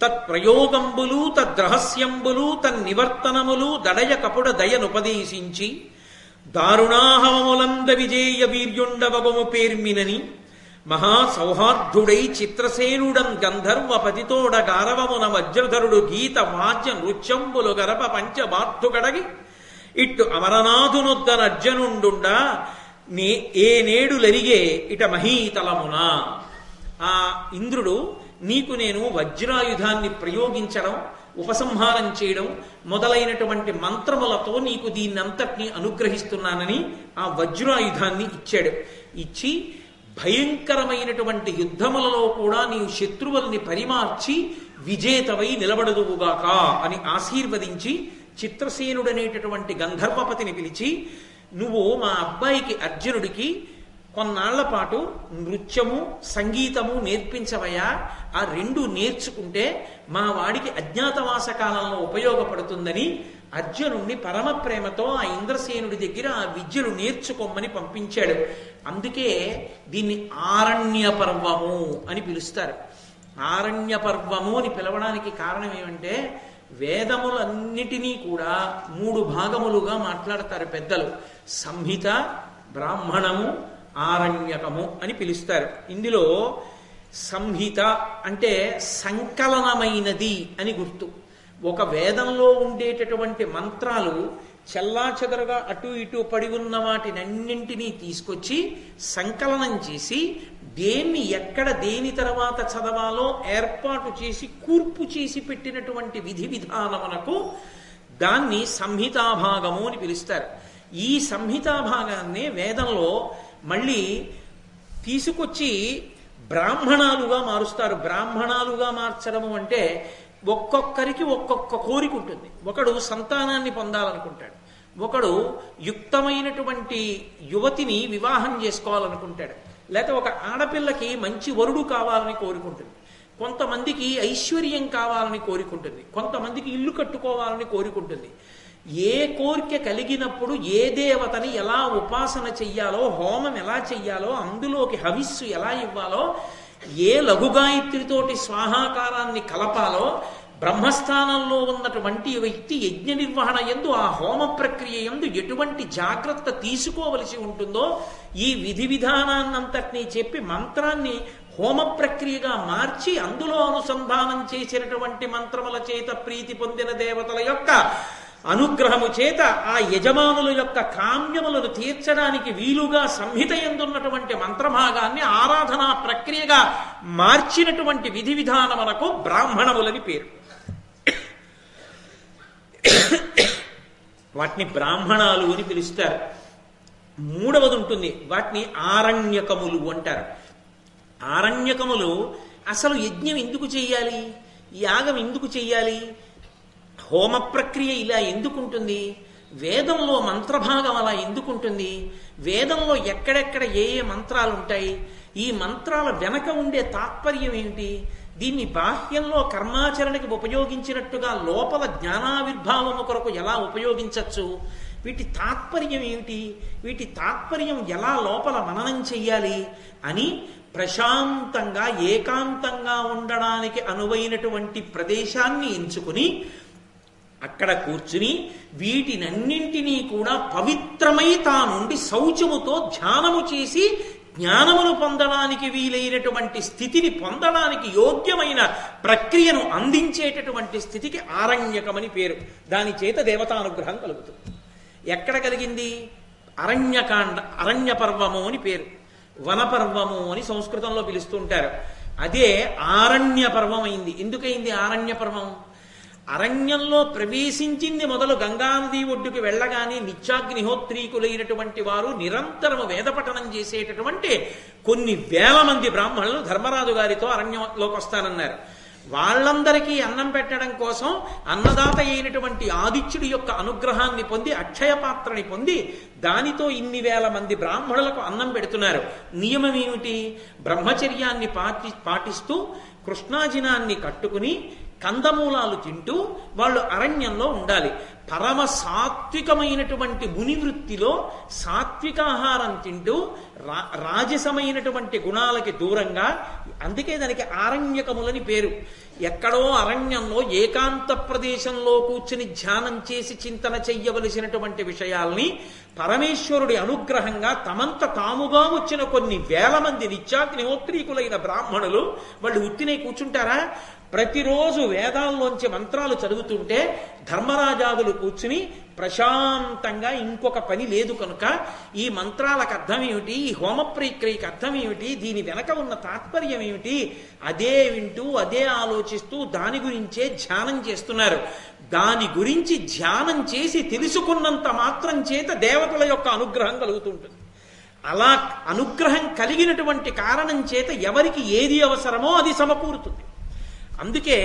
తత్ప్రయోగంబులు తద్రహస్యంబులు తన్నివర్తనములు దడయ కపుడ దయనుపదేశించి దారుణాహవములంద విజేయ వీర్యుండవము పేర్మినని మహాసౌహార్ధుడై చిత్రసేనుడం గంధర్వపతితోడ గారవమున వజ్రధరుడు గీత వాద్య నృత్యంబులు గరప పంచబార్థుగడగి ఇట్టు అమరనాథునొద్ద నర్జనుండుండా నే ఏ నేడు లరిగే ఇట మహీతలమున. ఆ ఇంద్రుడు నీకు నేను వజ్రాయుధాన్ని ప్రయోగించడం ఉపసంహారం చేయడం మొదలైనటువంటి మంత్రములతో నీకు దీన్నంతటినీ అనుగ్రహిస్తున్నానని ఆ వజ్రాయుధాన్ని ఇచ్చాడు. ఇచ్చి భయంకరమైనటువంటి యుద్ధములలో కూడా నీవు శత్రువుల్ని పరిమార్చి విజేతవై నిలబడదువుగాక అని ఆశీర్వదించి చిత్రసేనుడనేటటువంటి గంధర్వపతిని పిలిచి నువ్వు మా అబ్బాయికి అర్జునుడికి కొన్నాళ్ళ పాటు నృత్యము సంగీతము నేర్పించవయా ఆ రెండు నేర్చుకుంటే మా వాడికి అజ్ఞాతవాస కాలంలో ఉపయోగపడుతుందని అర్జునుణ్ణి పరమ ప్రేమతో ఆ ఇంద్రసేనుడి దగ్గర ఆ విద్యను నేర్చుకోమని పంపించాడు. అందుకే దీన్ని ఆరణ్య పర్వము అని పిలుస్తారు. ఆరణ్య పర్వము అని పిలవడానికి కారణం ఏమంటే వేదములన్నిటినీ కూడా మూడు భాగములుగా మాట్లాడతారు పెద్దలు. సంహిత బ్రాహ్మణము ఆరణ్యకము అని పిలుస్తారు. ఇందులో సంహిత అంటే సంకలనమైనది అని గుర్తు. ఒక వేదంలో ఉండేటటువంటి మంత్రాలు చెల్లాచెదరగా అటు ఇటు పడి ఉన్న వాటినన్నింటినీ తీసుకొచ్చి సంకలనం చేసి దేన్ని ఎక్కడ దేని తర్వాత చదవాలో ఏర్పాటు చేసి కూర్పు చేసి పెట్టినటువంటి విధి విధానమునకు దాన్ని సంహితాభాగము అని పిలుస్తారు. ఈ సంహితాభాగాన్ని వేదంలో మళ్ళీ తీసుకొచ్చి బ్రాహ్మణాలుగా మారుస్తారు. బ్రాహ్మణాలుగా మార్చడము అంటే ఒక్కొక్కరికి ఒక్కొక్క కోరిక ఉంటుంది. ఒకడు సంతానాన్ని పొందాలనుకుంటాడు. ఒకడు యుక్తమైనటువంటి యువతిని వివాహం చేసుకోవాలనుకుంటాడు. లేకపోతే ఒక ఆడపిల్లకి మంచి వరుడు కావాలని కోరుకుంటుంది. కొంతమందికి ఐశ్వర్యం కావాలని కోరుకుంటుంది. కొంతమందికి ఇల్లు కట్టుకోవాలని కోరుకుంటుంది. ఏ కోరిక కలిగినప్పుడు ఏ దేవతని ఎలా ఉపాసన చెయ్యాలో హోమం ఎలా చెయ్యాలో అందులోకి హవిస్సు ఎలా ఇవ్వాలో ఏ లఘుగాయత్రితోటి స్వాహాకారాన్ని కలపాలో బ్రహ్మస్థానంలో ఉన్నటువంటి వ్యక్తి యజ్ఞ నిర్వహణ ఎందు ఆ హోమ ప్రక్రియ ఎందు ఎటువంటి జాగ్రత్త తీసుకోవలసి ఉంటుందో ఈ విధి విధానాన్నంతటినీ చెప్పి మంత్రాన్ని హోమ ప్రక్రియగా మార్చి అందులో అనుసంధానం చేసినటువంటి మంత్రముల చేత ప్రీతి పొందిన దేవతల యొక్క అనుగ్రహము చేత ఆ యజమానుల యొక్క కామ్యములను తీర్చడానికి వీలుగా సంహిత ఎందున్నటువంటి మంత్రభాగాన్ని ఆరాధనా ప్రక్రియగా మార్చినటువంటి విధి విధానములకు బ్రాహ్మణములని పేరు. వాటిని బ్రాహ్మణాలు అని పిలుస్తారు. మూడవది ఉంటుంది వాటిని ఆరణ్యకములు అంటారు. ఆరణ్యకములు అసలు యజ్ఞం ఎందుకు చెయ్యాలి యాగం ఎందుకు చెయ్యాలి హోమ ప్రక్రియ ఇలా ఎందుకుంటుంది? వేదంలో మంత్రభాగం అలా ఎందుకుంటుంది? వేదంలో ఎక్కడెక్కడ ఏ ఏ మంత్రాలు ఉంటాయి ఈ మంత్రాల వెనక ఉండే తాత్పర్యం ఏమిటి? దీన్ని బాహ్యంలో కర్మాచరణకి ఉపయోగించినట్టుగా లోపల జ్ఞానావిర్భావము కొరకు ఎలా ఉపయోగించవచ్చు వీటి తాత్పర్యం ఏమిటి వీటి తాత్పర్యం ఎలా లోపల మననం చెయ్యాలి? అని ప్రశాంతంగా ఏకాంతంగా ఉండడానికి అనువైనటువంటి ప్రదేశాన్ని ఎంచుకుని అక్కడ కూర్చుని వీటినన్నింటినీ కూడా పవిత్రమై తానుండి శౌచముతో ధ్యానము చేసి జ్ఞానమును పొందడానికి వీలైనటువంటి స్థితిని పొందడానికి యోగ్యమైన ప్రక్రియను అందించేటటువంటి స్థితికి ఆరణ్యకమని పేరు. దాని చేత దేవతానుగ్రహం కలుగుతుంది. ఎక్కడ కలిగింది? అరణ్యకాండ అరణ్య పర్వము అని పేరు. వనపర్వము అని సంస్కృతంలో పిలుస్తుంటారు. అదే ఆరణ్య పర్వం అయింది. ఎందుకయింది ఆరణ్య పర్వం అరణ్యంలో ప్రవేశించింది మొదలు గంగానది ఒడ్డుకు వెళ్ళగానే నిత్యాగ్నిహోత్రీకులైనటువంటి వారు నిరంతరము వేదపఠనం చేసేటటువంటి కొన్ని వేల మంది బ్రాహ్మణులు ధర్మరాజు గారితో అరణ్యంలోకి వస్తానన్నారు. వాళ్ళందరికీ అన్నం పెట్టడం కోసం అన్నదాత అయినటువంటి ఆదిత్యుడి యొక్క అనుగ్రహాన్ని పొంది అక్షయ పాత్రని పొంది దానితో ఇన్ని వేల మంది బ్రాహ్మణులకు అన్నం పెడుతున్నారు. నియమం ఏమిటి బ్రహ్మచర్యాన్ని పాటి పాటిస్తూ కృష్ణాజినాన్ని కట్టుకుని కందమూలాలు తింటూ వాళ్ళు అరణ్యంలో ఉండాలి. పరమ సాత్వికమైనటువంటి ముని వృత్తిలో సాత్వికాహారం తింటూ రా రాజసమైనటువంటి గుణాలకి దూరంగా అందుకే దానికి ఆరణ్యకములని పేరు. ఎక్కడో అరణ్యంలో ఏకాంత ప్రదేశంలో కూర్చుని ధ్యానం చేసి చింతన చెయ్యవలసినటువంటి విషయాల్ని పరమేశ్వరుడి అనుగ్రహంగా తమంత తాముగా వచ్చిన కొన్ని వేల మంది నిత్యాగ్నిహోత్రీకులైన బ్రాహ్మణులు వాళ్ళు ఉత్తినే కూర్చుంటారా? ప్రతిరోజు వేదాల్లోంచి మంత్రాలు చదువుతుంటే ధర్మరాజాదులు కూర్చుని ప్రశాంతంగా ఇంకొక పని లేదు కనుక ఈ మంత్రాలకు అర్థం ఏమిటి? ఈ హోమ ప్రక్రియకి అర్థం ఏమిటి? దీని వెనక ఉన్న తాత్పర్యం ఏమిటి? అదే వింటూ అదే ఆలోచిస్తూ దాని గురించే ధ్యానం చేస్తున్నారు. దాని గురించి ధ్యానం చేసి తెలుసుకున్నంత మాత్రం చేత దేవతల యొక్క అనుగ్రహం కలుగుతుంటుంది. అలా అనుగ్రహం కలిగినటువంటి కారణం చేత ఎవరికి ఏది అవసరమో అది సమకూరుతుంది. అందుకే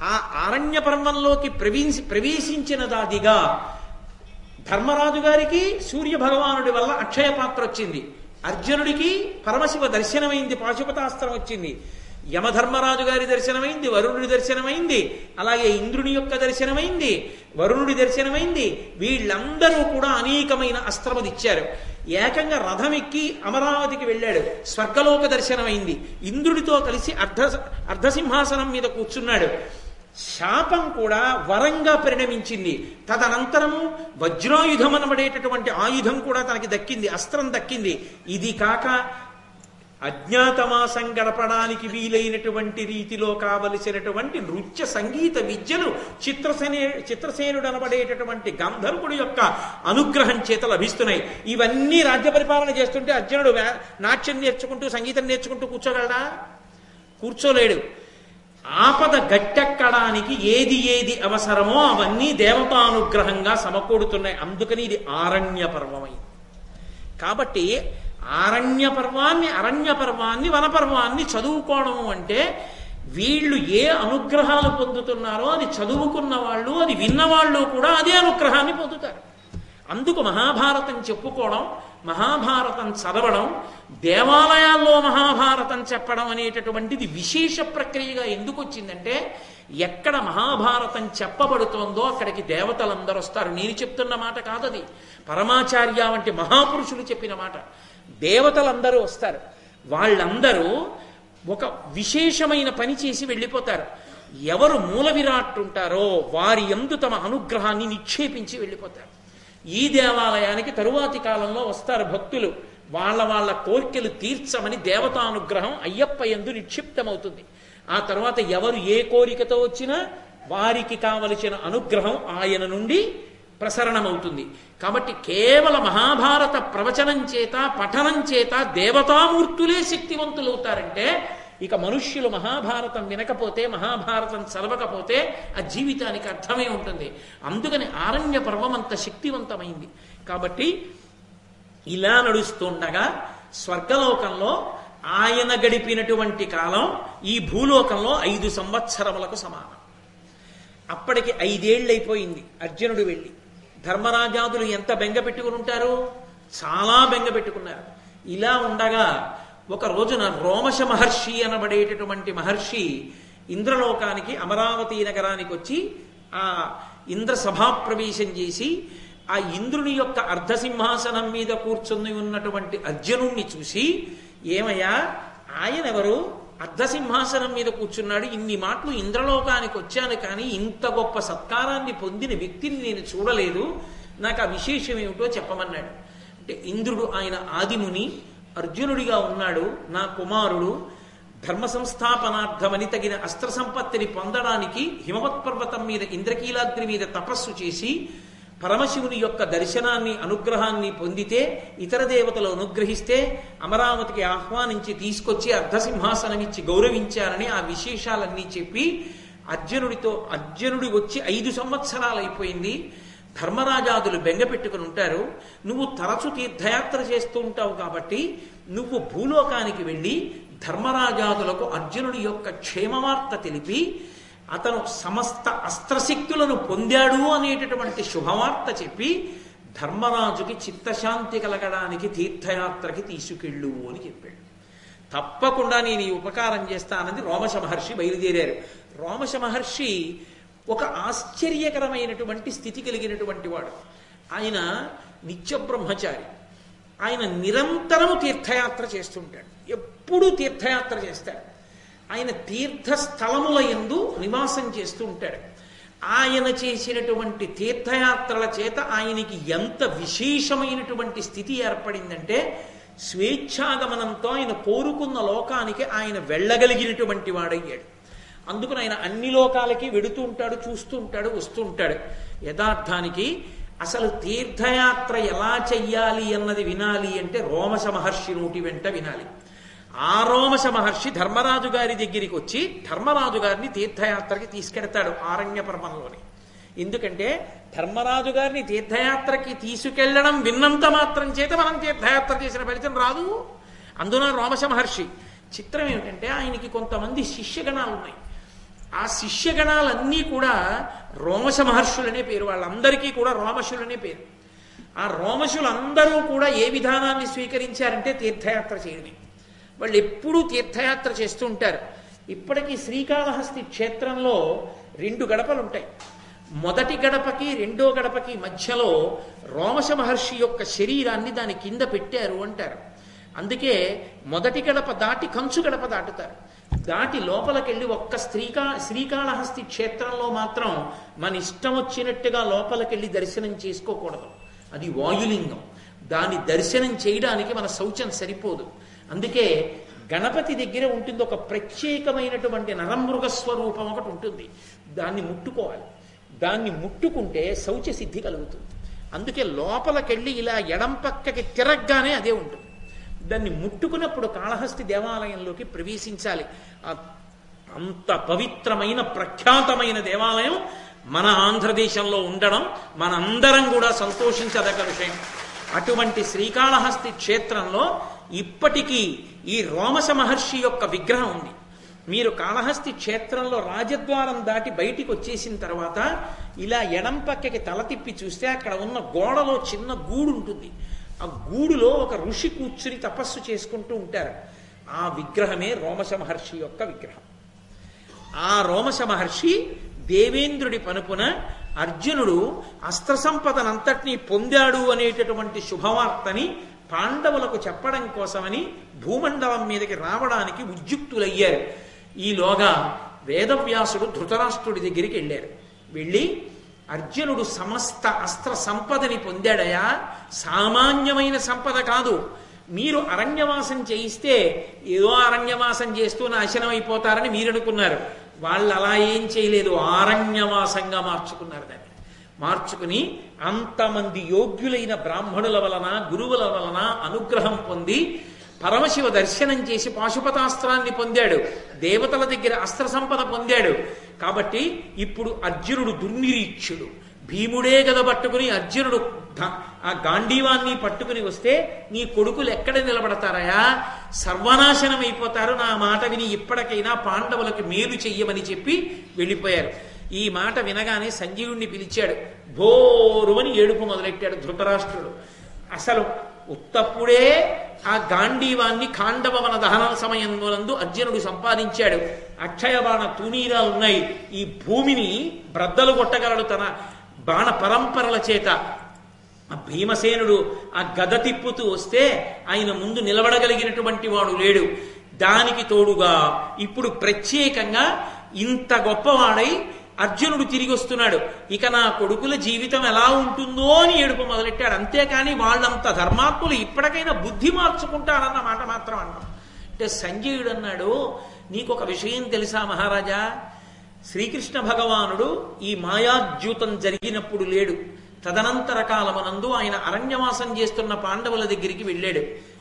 ఆ ఆరణ్య పర్వంలోకి ప్రవేశి ప్రవేశించిన దాదిగా ధర్మరాజు గారికి సూర్య భగవానుడి వల్ల అక్షయ పాత్ర వచ్చింది. అర్జునుడికి పరమశివ దర్శనమైంది పాశుపతాస్త్రం వచ్చింది. యమధర్మరాజు గారి దర్శనమైంది వరుణుడి దర్శనమైంది అలాగే ఇంద్రుని యొక్క దర్శనమైంది వరుణుడి దర్శనమైంది. వీళ్ళందరూ కూడా అనేకమైన అస్త్రములు ఇచ్చారు. ఏకంగా రథం ఎక్కి అమరావతికి వెళ్ళాడు. స్వర్గలోక దర్శనమైంది. ఇంద్రుడితో కలిసి అర్ధ అర్ధసింహాసనం మీద కూర్చున్నాడు. శాపం కూడా వరంగా పరిణమించింది. తదనంతరము వజ్రాయుధం అనబడేటటువంటి ఆయుధం కూడా తనకి దక్కింది. అస్త్రం దక్కింది. ఇది కాక అజ్ఞాతమాసం గడపడానికి వీలైనటువంటి రీతిలో కావలసినటువంటి నృత్య సంగీత విద్యలు చిత్రసేనే చిత్రసేనుడు అనబడేటటువంటి గంధర్వుడి యొక్క అనుగ్రహం చేత లభిస్తున్నాయి. ఇవన్నీ రాజ్య పరిపాలన చేస్తుంటే అర్జునుడు నాట్యం నేర్చుకుంటూ సంగీతం నేర్చుకుంటూ కూర్చోగలడా? కూర్చోలేడు. ఆపద గట్టెక్కడానికి ఏది ఏది అవసరమో అవన్నీ దేవతానుగ్రహంగా సమకూడుతున్నాయి. అందుకని ఇది ఆరణ్య పర్వమైంది కాబట్టి ఆరణ్య పర్వాన్ని అరణ్య పర్వాన్ని వనపర్వాన్ని చదువుకోవడము అంటే వీళ్ళు ఏ అనుగ్రహాలు పొందుతున్నారో అది చదువుకున్న వాళ్ళు అది విన్నవాళ్ళు కూడా అదే అనుగ్రహాన్ని పొందుతారు. అందుకు మహాభారతం చెప్పుకోవడం మహాభారతం చదవడం దేవాలయాల్లో మహాభారతం చెప్పడం అనేటటువంటిది విశేష ప్రక్రియగా ఎందుకు వచ్చిందంటే ఎక్కడ మహాభారతం చెప్పబడుతోందో అక్కడికి దేవతలందరూ వస్తారు నేను చెప్తున్న మాట కాదది. పరమాచార్య వంటి మహాపురుషులు చెప్పిన మాట. దేవతలందరూ వస్తారు. వాళ్ళందరూ ఒక విశేషమైన పని చేసి వెళ్ళిపోతారు. ఎవరు మూల విరాట్ ఉంటారో వారి ఎందు తమ అనుగ్రహాన్ని నిక్షేపించి వెళ్ళిపోతారు. ఈ దేవాలయానికి తరువాతి కాలంలో వస్తారు భక్తులు. వాళ్ళ వాళ్ళ కోరికలు తీర్చమని దేవతానుగ్రహం అయ్యప్ప ఎందు నిక్షిప్తమవుతుంది. ఆ తర్వాత ఎవరు ఏ కోరికతో వచ్చినా వారికి కావలసిన అనుగ్రహం ఆయన నుండి ప్రసరణమవుతుంది. కాబట్టి కేవల మహాభారత ప్రవచనం చేత పఠనం చేత దేవతామూర్తులే శక్తివంతులవుతారంటే ఇక మనుష్యులు మహాభారతం వినకపోతే మహాభారతం చదవకపోతే ఆ జీవితానికి అర్థమే ఉంటుంది. అందుకని ఆరణ్య పర్వం అంత శక్తివంతమైంది. కాబట్టి ఇలా నడుస్తుండగా స్వర్గలోకంలో ఆయన గడిపినటువంటి కాలం ఈ భూలోకంలో ఐదు సంవత్సరములకు సమానం. అప్పటికి ఐదేళ్ళు అయిపోయింది అర్జునుడు వెళ్ళి. ధర్మరాజాదులు ఎంత బెంగ పెట్టుకుని ఉంటారు చాలా బెంగ పెట్టుకున్నారు. ఇలా ఉండగా ఒక రోజున రోమశ మహర్షి అనబడేటటువంటి మహర్షి ఇంద్రలోకానికి అమరావతి నగరానికి వచ్చి ఆ ఇంద్ర సభాప్రవేశం చేసి ఆ ఇంద్రుని యొక్క అర్ధసింహాసనం మీద కూర్చుని ఉన్నటువంటి అర్జునుణ్ణి చూసి ఏమయ్యా? ఆయన ఎవరు అర్ధసింహాసనం మీద కూర్చున్నాడు. ఇన్ని మాటలు ఇంద్రలోకానికి వచ్చాను కానీ ఇంత గొప్ప సత్కారాన్ని పొందిన వ్యక్తిని నేను చూడలేదు. నాకు ఆ విశేషం ఏమిటో చెప్పమన్నాడు. అంటే ఇంద్రుడు ఆయన ఆదిముని అర్జునుడిగా ఉన్నాడు నా కుమారుడు. ధర్మ సంస్థాపనార్థమని తగిన అస్త్ర సంపత్తిని పొందడానికి హిమవత్ పర్వతం మీద ఇంద్రకీలాద్రి మీద తపస్సు చేసి పరమశివుని యొక్క దర్శనాన్ని అనుగ్రహాన్ని పొందితే ఇతర దేవతలు అనుగ్రహిస్తే అమరావతికి ఆహ్వానించి తీసుకొచ్చి అర్ధసింహాసనం ఇచ్చి గౌరవించారని ఆ విశేషాలన్నీ చెప్పి అర్జునుడితో అర్జునుడి వచ్చి ఐదు సంవత్సరాలు అయిపోయింది ధర్మరాజాదులు బెంగ పెట్టుకుని ఉంటారు. నువ్వు తరచు తీర్థయాత్ర చేస్తూ ఉంటావు కాబట్టి నువ్వు భూలోకానికి వెళ్ళి ధర్మరాజాదులకు అర్జునుడి యొక్క క్షేమవార్త తెలిపి అతను సమస్త అస్త్రశక్తులను పొందాడు అనేటటువంటి శుభవార్త చెప్పి ధర్మరాజుకి చిత్తశాంతి కలగడానికి తీర్థయాత్రకి తీసుకెళ్ళు అని చెప్పాడు. తప్పకుండా నేను ఈ ఉపకారం చేస్తానని రోమశ మహర్షి బయలుదేరారు. రోమశ మహర్షి ఒక ఆశ్చర్యకరమైనటువంటి స్థితి కలిగినటువంటి వాడు. ఆయన నిత్య బ్రహ్మచారి. ఆయన నిరంతరము తీర్థయాత్ర చేస్తుంటాడు ఎప్పుడూ తీర్థయాత్ర చేస్తాడు. ఆయన తీర్థస్థలముల ఎందు నివాసం చేస్తూ ఉంటాడు. ఆయన చేసినటువంటి తీర్థయాత్రల చేత ఆయనకి ఎంత విశేషమైనటువంటి స్థితి ఏర్పడిందంటే స్వేచ్ఛాగమనంతో ఆయన కోరుకున్న లోకానికి ఆయన వెళ్ళగలిగినటువంటి వాడయ్యాడు. అందుకని ఆయన అన్ని లోకాలకి వెడుతూ ఉంటాడు చూస్తూ ఉంటాడు వస్తూ ఉంటాడు. యథార్థానికి అసలు తీర్థయాత్ర ఎలా చెయ్యాలి అన్నది వినాలి అంటే రోమస మహర్షి నోటి వెంట వినాలి. ఆ రోమశ మహర్షి ధర్మరాజు గారి దగ్గరికి వచ్చి ధర్మరాజు గారిని తీర్థయాత్రకి తీసుకెడతాడు ఆరణ్య పర్వంలోని. ఎందుకంటే ధర్మరాజు గారిని తీర్థయాత్రకి తీసుకెళ్ళడం విన్నంత మాత్రం చేత మనం తీర్థయాత్ర చేసిన ఫలితం రాదు. అందున రోమశ మహర్షి చిత్రం ఏమిటంటే ఆయనకి కొంతమంది శిష్యగణాలు ఉన్నాయి. ఆ శిష్యగణాలన్నీ కూడా రోమశ మహర్షులనే పేరు వాళ్ళందరికీ కూడా రోమశులనే పేరు. ఆ రోమశులందరూ కూడా ఏ విధానాన్ని స్వీకరించారంటే తీర్థయాత్ర చేయడమే. వాళ్ళు ఎప్పుడూ తీర్థయాత్ర చేస్తూ ఉంటారు. ఇప్పటికీ శ్రీకాళహస్తి క్షేత్రంలో రెండు గడపలు ఉంటాయి. మొదటి గడపకి రెండో గడపకి మధ్యలో రోమశ మహర్షి యొక్క శరీరాన్ని దాని కింద పెట్టారు అంటారు. అందుకే మొదటి గడప దాటి కంచు గడప దాటుతారు. దాటి లోపలికెళ్ళి ఒక్క శ్రీకా శ్రీకాళహస్తి క్షేత్రంలో మాత్రం మన ఇష్టం వచ్చినట్టుగా లోపలికెళ్ళి దర్శనం చేసుకోకూడదు. అది వాయులింగం. దాని దర్శనం చేయడానికి మన శౌచం సరిపోదు. అందుకే గణపతి దగ్గర ఉంటుంది ఒక ప్రత్యేకమైనటువంటి నరమృగ స్వరూపం ఒకటి ఉంటుంది. దాన్ని ముట్టుకోవాలి. దాన్ని ముట్టుకుంటే శౌచ సిద్ధి కలుగుతుంది. అందుకే లోపలికెళ్ళి ఇలా ఎడం పక్కకి తిరగగానే అదే ఉంటుంది. దాన్ని ముట్టుకున్నప్పుడు కాళహస్తి దేవాలయంలోకి ప్రవేశించాలి. అంత పవిత్రమైన ప్రఖ్యాతమైన దేవాలయం మన ఆంధ్రదేశంలో ఉండడం మనందరం కూడా సంతోషించదగ్గ విషయం. అటువంటి శ్రీకాళహస్తి క్షేత్రంలో ఇప్పటికీ ఈ రోమస మహర్షి యొక్క విగ్రహం ఉంది. మీరు కాళహస్తి క్షేత్రంలో రాజద్వారం దాటి బయటికి వచ్చేసిన తర్వాత ఇలా ఎడం పక్కకి తల తిప్పి చూస్తే అక్కడ ఉన్న గోడలో చిన్న గూడు ఉంటుంది. ఆ గూడులో ఒక ఋషి కూర్చుని తపస్సు చేసుకుంటూ ఉంటారు. ఆ విగ్రహమే రోమస మహర్షి యొక్క విగ్రహం. ఆ రోమస మహర్షి దేవేంద్రుడి పనుపున అర్జునుడు అస్త్ర సంపదనంతటినీ పొందాడు అనేటటువంటి శుభవార్తని పాండవులకు చెప్పడం కోసమని భూమండలం మీదకి రావడానికి ఉద్యుక్తులయ్యారు. ఈలోగా వేదవ్యాసుడు ధృతరాష్ట్రుడి దగ్గరికి వెళ్ళారు. వెళ్ళి అర్జునుడు సమస్త అస్త్ర సంపదని పొందాడయా? సామాన్యమైన సంపద కాదు. మీరు అరణ్యవాసం చేయిస్తే ఏదో అరణ్యవాసం చేస్తూ నాశనం అయిపోతారని మీరు అనుకున్నారు వాళ్ళు అలా ఏం చేయలేదు. ఆరణ్యవాసంగా మార్చుకున్నారు దాన్ని. మార్చుకుని అంతమంది యోగ్యులైన బ్రాహ్మణుల వలన గురువుల వలన అనుగ్రహం పొంది పరమశివ దర్శనం చేసి పాశుపతాస్త్రాన్ని పొందాడు. దేవతల దగ్గర అస్త్ర సంపద పొందాడు. కాబట్టి ఇప్పుడు అర్జునుడు దుర్నిరీక్షుడు. భీముడే గద పట్టుకుని అర్జునుడు ఆ గాంధీవాన్ని పట్టుకుని వస్తే నీ కొడుకులు ఎక్కడ నిలబడతారయా? సర్వనాశనం అయిపోతారు. నా మాట విని ఇప్పటికైనా పాండవులకు మేలు చెయ్యమని చెప్పి వెళ్ళిపోయారు. ఈ మాట వినగానే సంజీవుణ్ణి పిలిచాడు. భోరువని ఏడుపు మొదలెట్టాడు ధృతరాష్ట్రుడు. అసలు ఉత్తప్పుడే ఆ గాంధీవాన్ని ఖాండవన దహన సమయంలోనందు అర్జునుడు సంపాదించాడు. అక్షయబాణ తూనీరా ఉన్నాయి. ఈ భూమిని బ్రద్దలు కొట్టగలడు తన బాణ పరంపరల చేత. ఆ భీమసేనుడు ఆ గద తిప్పుతూ వస్తే ఆయన ముందు నిలబడగలిగినటువంటి వాడు లేడు. దానికి తోడుగా ఇప్పుడు ప్రత్యేకంగా ఇంత గొప్పవాడై అర్జునుడు తిరిగి వస్తున్నాడు. ఇక నా కొడుకుల జీవితం ఎలా ఉంటుందో అని ఏడుపు మొదలెట్టాడు. అంతేకాని వాళ్ళంత ధర్మాత్ములు ఇప్పటికైనా బుద్ధి మార్చుకుంటారన్న మాట మాత్రం అన్నాం. అంటే సంజయుడు అన్నాడు నీకు ఒక విషయం తెలుసా మహారాజా? శ్రీకృష్ణ భగవానుడు ఈ మాయాద్యూతం జరిగినప్పుడు లేడు. తదనంతర కాలమనందు ఆయన అరణ్యవాసం చేస్తున్న పాండవుల దగ్గరికి వెళ్ళాడు.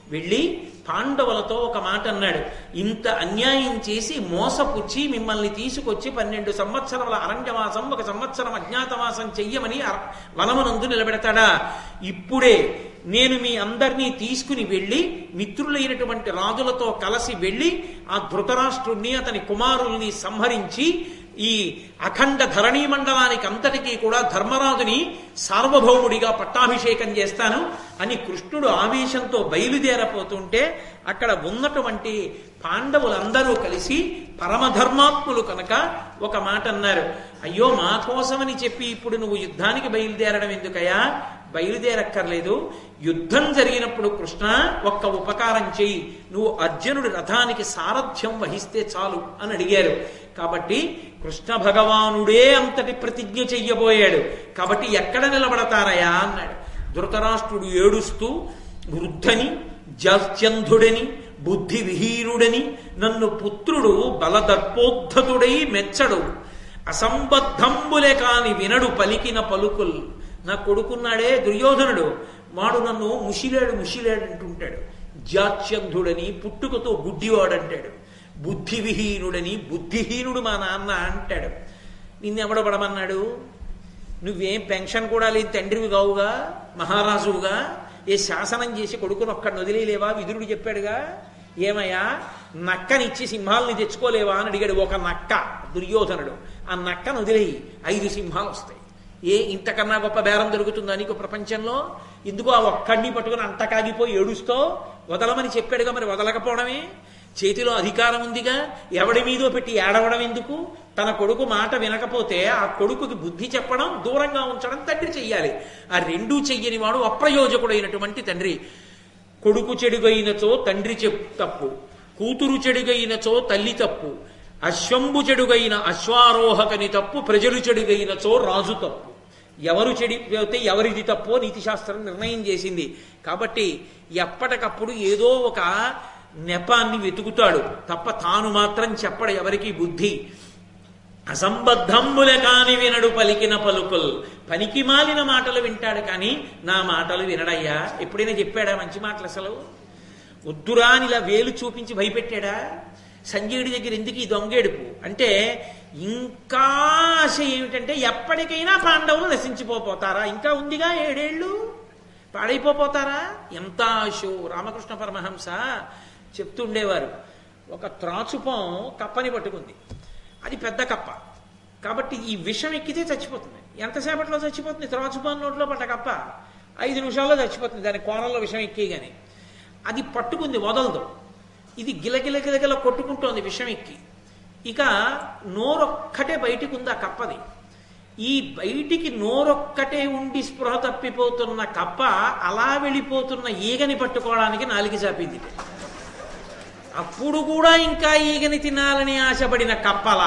వెళ్ళి పాండవులతో ఒక మాట అన్నాడు. ఇంత అన్యాయం చేసి మోసపుచ్చి మిమ్మల్ని తీసుకొచ్చి పన్నెండు సంవత్సరముల అరణ్యవాసం ఒక సంవత్సరం అజ్ఞాతవాసం చెయ్యమని అర- నిలబెడతాడా? ఇప్పుడే నేను మీ అందరినీ తీసుకుని వెళ్ళి మిత్రులైనటువంటి రాజులతో కలిసి వెళ్ళి ఆ ధృతరాష్ట్రుణ్ణి అతని కుమారుల్ని సంహరించి ఈ అఖండ ధరణీ మండలానికి అంతటికీ కూడా ధర్మరాజుని సార్వభౌముడిగా పట్టాభిషేకం చేస్తాను అని కృష్ణుడు ఆవేశంతో బయలుదేరపోతుంటే అక్కడ ఉన్నటువంటి పాండవులందరూ కలిసి పరమధర్మాత్ములు కనుక ఒక మాట అన్నారు అయ్యో మా కోసమని చెప్పి ఇప్పుడు నువ్వు యుద్ధానికి బయలుదేరడం ఎందుకయ్యా? బయలుదేరక్కర్లేదు. యుద్ధం జరిగినప్పుడు కృష్ణ ఒక్క ఉపకారం చెయ్యి. నువ్వు అర్జునుడి రథానికి సారథ్యం వహిస్తే చాలు అని అడిగారు. కాబట్టి కృష్ణ భగవానుడే అంతటి ప్రతిజ్ఞ చెయ్యబోయాడు. కాబట్టి ఎక్కడ నిలబడతారయా అన్నాడు. ధృతరాష్ట్రుడు ఏడుస్తూ వృద్ధని జాత్యంధుడని బుద్ధి విహీనుడని నన్ను పుత్రుడు బలదర్పోద్ధతుడై మెచ్చడు. అసంబద్ధంబులే కాని వినడు పలికిన పలుకుల్. నా కొడుకున్నాడే దుర్యోధనుడు. వాడు నన్ను ముషిలేడు ముషిలేడు అంటుంటాడు. జాత్యంధుడని పుట్టుకతో గుడ్డివాడంటాడు. బుద్ధి విహీనుడని బుద్ధిహీనుడు మా నాన్న అంటాడు. నిన్నెవడ పడమన్నాడు? నువ్వేం పెన్షన్ కూడా లేని తండ్రివి కావుగా మహారాజువుగా? ఏ శాసనం చేసి కొడుకును ఒక్కడిని వదిలేలేవా విదురుడు చెప్పాడుగా. ఏమయ్యా నక్కనిచ్చి సింహాలని తెచ్చుకోలేవా అని అడిగాడు ఒక నక్క దుర్యోధనుడు. ఆ నక్కను వదిలేయి ఐదు సింహాలు వస్తాయి. ఏ ఇంతకన్నా గొప్ప బేరం దొరుకుతుందా నీకు ప్రపంచంలో? ఎందుకు ఆ ఒక్కడిని పట్టుకుని అంట కాగిపోయి ఏడుస్తో వదలమని చెప్పాడుగా మరి వదలకపోవడమే? చేతిలో అధికారం ఉందిగా? ఎవడి మీదో పెట్టి ఏడవడం ఎందుకు? తన కొడుకు మాట వినకపోతే ఆ కొడుకుకి బుద్ధి చెప్పడం దూరంగా ఉంచడం తండ్రి చెయ్యాలి. ఆ రెండూ చెయ్యని వాడు అప్రయోజకుడైనటువంటి తండ్రి. కొడుకు చెడుగైనచో తండ్రి చెప్ తప్పు. కూతురు చెడుగైనచో తల్లి తప్పు. అశ్వంబు చెడుగైన అశ్వారోహకని తప్పు. ప్రజలు చెడుగైనచో రాజు తప్పు. ఎవరు చెడిపోతే ఎవరిది తప్పో నీతిశాస్త్రం నిర్ణయం చేసింది. కాబట్టి ఎప్పటికప్పుడు ఏదో ఒక నెపాన్ని వెతుకుతాడు. తప్ప తాను మాత్రం చెప్పడు ఎవరికి బుద్ధి. అసంబద్ధంబుల కాని వినడు పలికిన పలుకుల్. పనికి మాలిన మాటలు వింటాడు కానీ నా మాటలు వినడయ్యా. ఎప్పుడైనా చెప్పాడా మంచి మాటలు అసలు? వద్దురా ఇలా వేలు చూపించి భయపెట్టాడా? సంజయుడి దగ్గర ఎందుకు ఈ దొంగేడుపు అంటే ఇంకా ఆశ ఏమిటంటే ఎప్పటికైనా పాండవులు నశించిపోతారా? ఇంకా ఉందిగా ఏడేళ్ళు? పాడైపోతారా? ఎంత ఆశో? రామకృష్ణ పరమహంస. చెప్తుండేవారు. ఒక త్రాచుపం కప్పని పట్టుకుంది. అది పెద్ద కప్ప. కాబట్టి ఈ విషం ఎక్కితే చచ్చిపోతుంది. ఎంతసేపట్లో చచ్చిపోతుంది? త్రాచుపాన్ నోట్లో పడ్డ కప్ప. ఐదు నిమిషాల్లో చచ్చిపోతుంది. దాని కోణంలో విషం ఎక్కిగానే అది పట్టుకుంది వదలదు. ఇది గిలగిల గిలగిల కొట్టుకుంటోంది విషం ఎక్కి. ఇక నోరొక్కటే బయటికి ఉంది ఆ కప్పది. ఈ బయటికి నోరొక్కటే ఉండి స్పృహ తప్పిపోతున్న కప్ప అలా వెళ్ళిపోతున్న ఈగని పట్టుకోవడానికి నాలికి చాపింది అప్పుడు కూడా ఇంకా ఈగని తినాలని ఆశపడిన కప్పల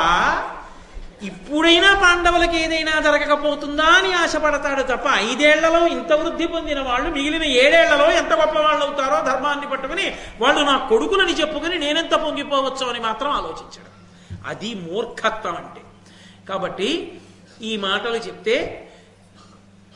ఇప్పుడైనా పాండవులకి ఏదైనా జరగకపోతుందా అని ఆశపడతాడు తప్ప ఐదేళ్ళలో ఇంత వృద్ధి పొందిన వాళ్ళు మిగిలిన ఏడేళ్ళలో ఎంత గొప్ప వాళ్ళు అవుతారో ధర్మాన్ని పట్టుకుని వాళ్ళు నా కొడుకులని చెప్పుకుని నేనెంత పొంగిపోవచ్చు అని మాత్రం ఆలోచించాడు. అది మూర్ఖత్వం అంటే. కాబట్టి ఈ మాటలు చెప్తే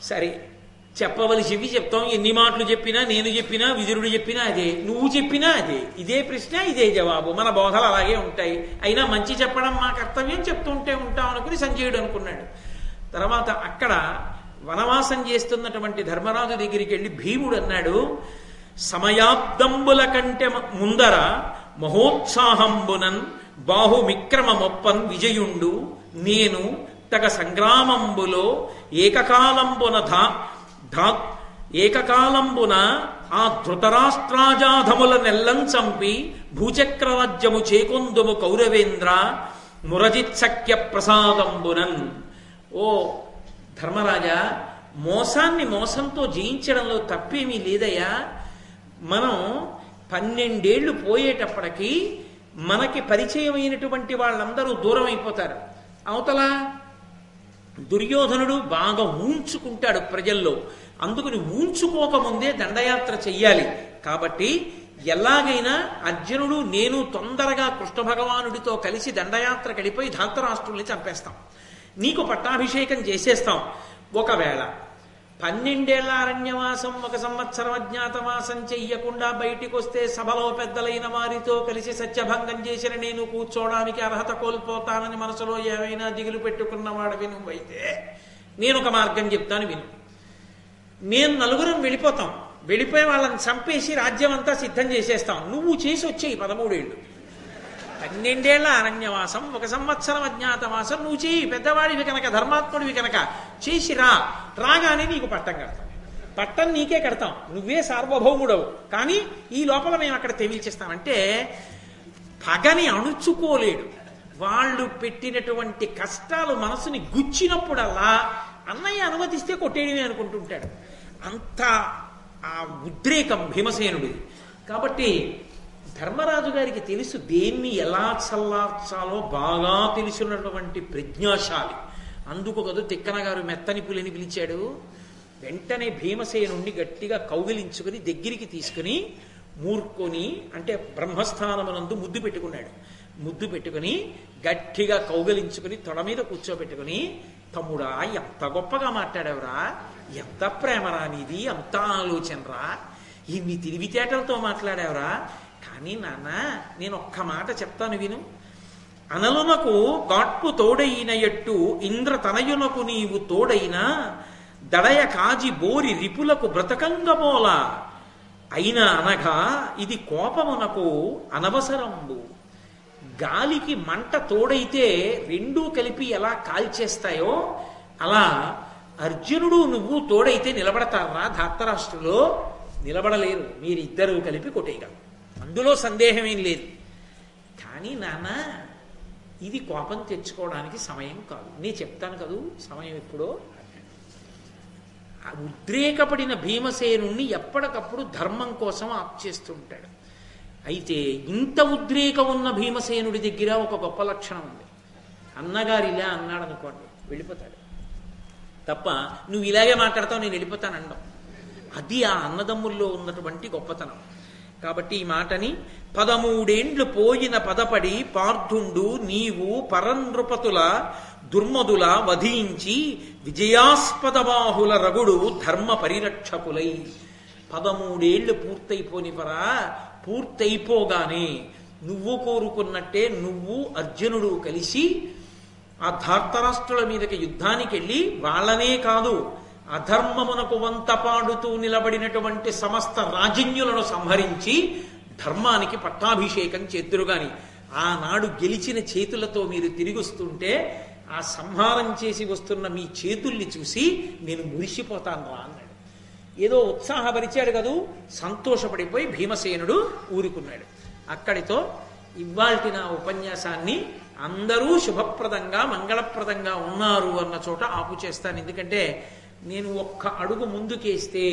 సరే చెప్పవలసివి చెప్తాం. ఎన్ని మాటలు చెప్పినా నేను చెప్పినా విదురుడు చెప్పినా అదే. నువ్వు చెప్పినా అదే. ఇదే ప్రశ్న ఇదే జవాబు. మన బోధలు అలాగే ఉంటాయి. అయినా మంచి చెప్పడం మా కర్తవ్యం చెప్తుంటే ఉంటాం అనుకుని సంజయుడు అనుకున్నాడు. తర్వాత అక్కడ వనవాసం చేస్తున్నటువంటి ధర్మరాజు దగ్గరికి వెళ్ళి భీముడు అన్నాడు సమయాబ్దంబుల కంటే ముందర మహోత్సాహంబునన్ బాహుమిక్రమమొప్పన్ విజయుండు. నేను తగ సంగ్రామంబులో ఏకకాలంబున ధా ధాత్ ఏకకాలంబున ఆ ధృతరాష్ట్రాజాధముల నెల్లం చంపి భూచక్రరాజ్యము చేకొందుము కౌరవేంద్ర మురజిత్సఖ్య ప్రసాదంబునన్ ఓ ధర్మరాజా మోసాన్ని మోసంతో జయించడంలో తప్పేమీ లేదయ్యా. మనం పన్నెండేళ్ళు పోయేటప్పటికీ మనకి పరిచయమైనటువంటి వాళ్ళందరూ దూరం అయిపోతారు అవతల దుర్యోధనుడు బాగా ఊంచుకుంటాడు ప్రజల్లో. అందుకని ఊంచుకోకముందే దండయాత్ర చెయ్యాలి. కాబట్టి ఎలాగైనా అర్జునుడు నేను తొందరగా కృష్ణ భగవానుడితో కలిసి దండయాత్ర గడిపోయి ధాతరాష్ట్రుల్ని చంపేస్తాం. నీకు పట్టాభిషేకం చేసేస్తాం. ఒకవేళ పన్నెండేళ్ళ అరణ్యవాసం ఒక సంవత్సరం అజ్ఞాతవాసం చెయ్యకుండా బయటికి వస్తే సభలో పెద్దలైన వారితో కలిసి సత్యభంగం చేసిన నేను కూర్చోవడానికి అర్హత కోల్పోతానని మనసులో ఏమైనా దిగులు పెట్టుకున్నవాడవి నువ్వైతే నేను ఒక మార్గం చెప్తాను విను. నేను నలుగురం వెళ్ళిపోతాం. వెళ్ళిపోయి వాళ్ళని చంపేసి రాజ్యం అంతా సిద్ధం చేసేస్తాం. నువ్వు చేసి వచ్చేయి పదమూడేళ్ళు. పన్నెండేళ్ళ అరణ్యవాసం ఒక సంవత్సరం అజ్ఞాతవాసం నువ్వు చేయి పెద్దవాడివి కనుక ధర్మాత్ముడివి కనుక చేసి రా. రాగానే నీకు పట్టం కడతాం. పట్టం నీకే కడతాం. నువ్వే సార్వభౌముడవు. కానీ ఈ లోపల మేము అక్కడ తెవిల్చేస్తామంటే పగని అణుచుకోలేడు. వాళ్ళు పెట్టినటువంటి కష్టాలు మనసుని గుచ్చినప్పుడల్లా అన్నయ్య అనుమతిస్తే కొట్టేయడమే అనుకుంటుంటాడు. అంత ఆ ఉద్రేకం భీమసేనుడిది. కాబట్టి ధర్మరాజు గారికి తెలుసు దేన్ని ఎలా చల్లార్చాలో బాగా తెలుసున్నటువంటి ప్రజ్ఞాశాలి. అందుకు కదూ తిక్కన గారు మెత్తని పులిని పిలిచాడు. వెంటనే భీమసేనుణ్ణి గట్టిగా కౌగిలించుకుని దగ్గరికి తీసుకుని మూర్కొని అంటే బ్రహ్మస్థానమునందు ముద్దు పెట్టుకున్నాడు. ముద్దు పెట్టుకుని గట్టిగా కౌగలించుకుని తొడ మీద కూర్చోబెట్టుకుని తమ్ముడా ఎంత గొప్పగా మాట్లాడావురా ఎంత ప్రేమరా నీది ఎంత ఆలోచనరా ఇన్ని తెలివితేటలతో మాట్లాడావురా కానీ నాన్న నేను ఒక్క మాట చెప్తాను విను. అనలునకు గాట్పు తోడైన ఎట్టు ఇంద్ర తనయునకు నీవు తోడైన దడయ కాజి బోరి రిపులకు బ్రతకంగమోల అయినా అనగా ఇది కోపమునకు అనవసరంబు. గాలికి మంట తోడైతే రెండూ కలిపి ఎలా కాల్చేస్తాయో అలా అర్జునుడు నువ్వు తోడైతే నిలబడతారా ధాత్తరాష్ట్రులో నిలబడలేరు. మీరిద్దరూ కలిపి కొట్టేయగలరు అందులో సందేహమేం లేదు. కానీ నాన్న ఇది కోపం తెచ్చుకోవడానికి సమయం కాదు. నేను చెప్తాను కదూ సమయం ఎప్పుడో? ఆ ఉద్రేకపడిన భీమసేనుణ్ణి ఎప్పటికప్పుడు ధర్మం కోసం ఆప్ చేస్తుంటాడు. అయితే ఇంత ఉద్రేకం ఉన్న భీమసేనుడి దగ్గర ఒక గొప్ప లక్షణం ఉంది. అన్నగారు ఇలా అన్నాడు అనుకోండి వెళ్ళిపోతాడు. తప్ప నువ్వు ఇలాగే మాట్లాడతావు నేను వెళ్ళిపోతాను అండం. అది ఆ అన్నదమ్ముల్లో ఉన్నటువంటి గొప్పతనం. కాబట్టి ఈ మాటని పదమూడేండ్లు పోయిన పదపడి పార్థుండు నీవు పరనృపతుల దుర్మదుల వధించి విజయాస్పద బాహుల రగుడు ధర్మ పరిరక్షకులై. పదమూడేళ్ళు పూర్తయిపోనివరా? పూర్తయిపోగానే నువ్వు కోరుకున్నట్టే నువ్వు అర్జునుడు కలిసి ఆ ధార్తరాష్ట్రుల మీదకి యుద్ధానికి వెళ్ళి వాళ్ళనే కాదు అధర్మమునకు వంత పాడుతూ నిలబడినటువంటి సమస్త రాజన్యులను సంహరించి ధర్మానికి పట్టాభిషేకం చేద్దురుగాని ఆనాడు గెలిచిన చేతులతో మీరు తిరిగొస్తుంటే ఆ సంహారం చేసి వస్తున్న మీ చేతుల్ని చూసి నేను మురిసిపోతాను రా అన్నాడు. ఏదో ఉత్సాహపరిచాడు కదూ సంతోషపడిపోయి భీమసేనుడు ఊరుకున్నాడు. అక్కడితో ఇవాల్టి నా ఉపన్యాసాన్ని అందరూ శుభప్రదంగా మంగళప్రదంగా ఉన్నారు అన్న చోట ఆపు చేస్తాను ఎందుకంటే నేను ఒక్క అడుగు ముందుకేస్తే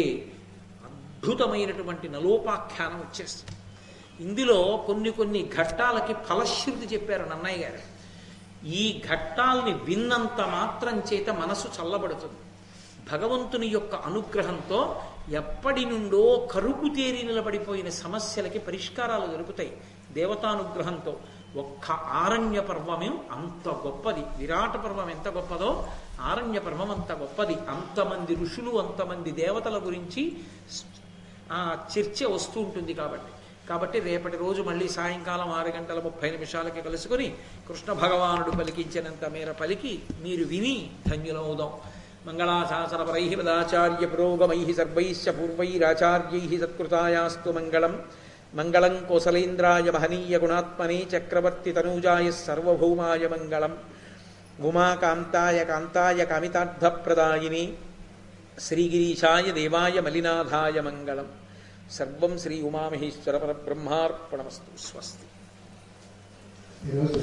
అద్భుతమైనటువంటి నలోపాఖ్యానం వచ్చేస్తుంది. ఇందులో కొన్ని కొన్ని ఘట్టాలకి ఫలశ్రుతి చెప్పారు నన్నయ్య గారు. ఈ ఘట్టాల్ని విన్నంత మాత్రం చేత మనసు చల్లబడుతుంది. భగవంతుని యొక్క అనుగ్రహంతో ఎప్పటి నుండో కరుకు తేరి నిలబడిపోయిన సమస్యలకి పరిష్కారాలు దొరుకుతాయి దేవతానుగ్రహంతో. ఒక్క ఆరణ్య పర్వమే అంత గొప్పది. విరాట పర్వం ఎంత గొప్పదో ఆరణ్య పర్వం అంత గొప్పది. అంతమంది ఋషులు అంతమంది దేవతల గురించి ఆ చర్చ వస్తూ ఉంటుంది కాబట్టి. కాబట్టి రేపటి రోజు మళ్ళీ సాయంకాలం ఆరు గంటల ముప్పై నిమిషాలకి కలుసుకొని కృష్ణ భగవానుడు పలికించినంత మేర పలికి మీరు విని ధన్యులవుదాం. మంగళాశాసనపరై పదాచార్య పురోగమై సర్వైశ్చ పూర్వైరాచార్యై సత్కృతాయాస్తు మంగళం. మంగళం కోసలేంద్రాయ మహనీయ గుణాత్మనే చక్రవర్తి తనూజాయ సర్వభౌమాయ మంగళం ఉమాకాంతాయ కాంతాయ కామితార్థప్రదాయిని శ్రీగిరీశాయ దేవాయ మలినాథాయ మంగళం సర్వం శ్రీ ఉమామహేశ్వర పరబ్రహ్మార్పణమస్తు స్వస్తి ఈరోజు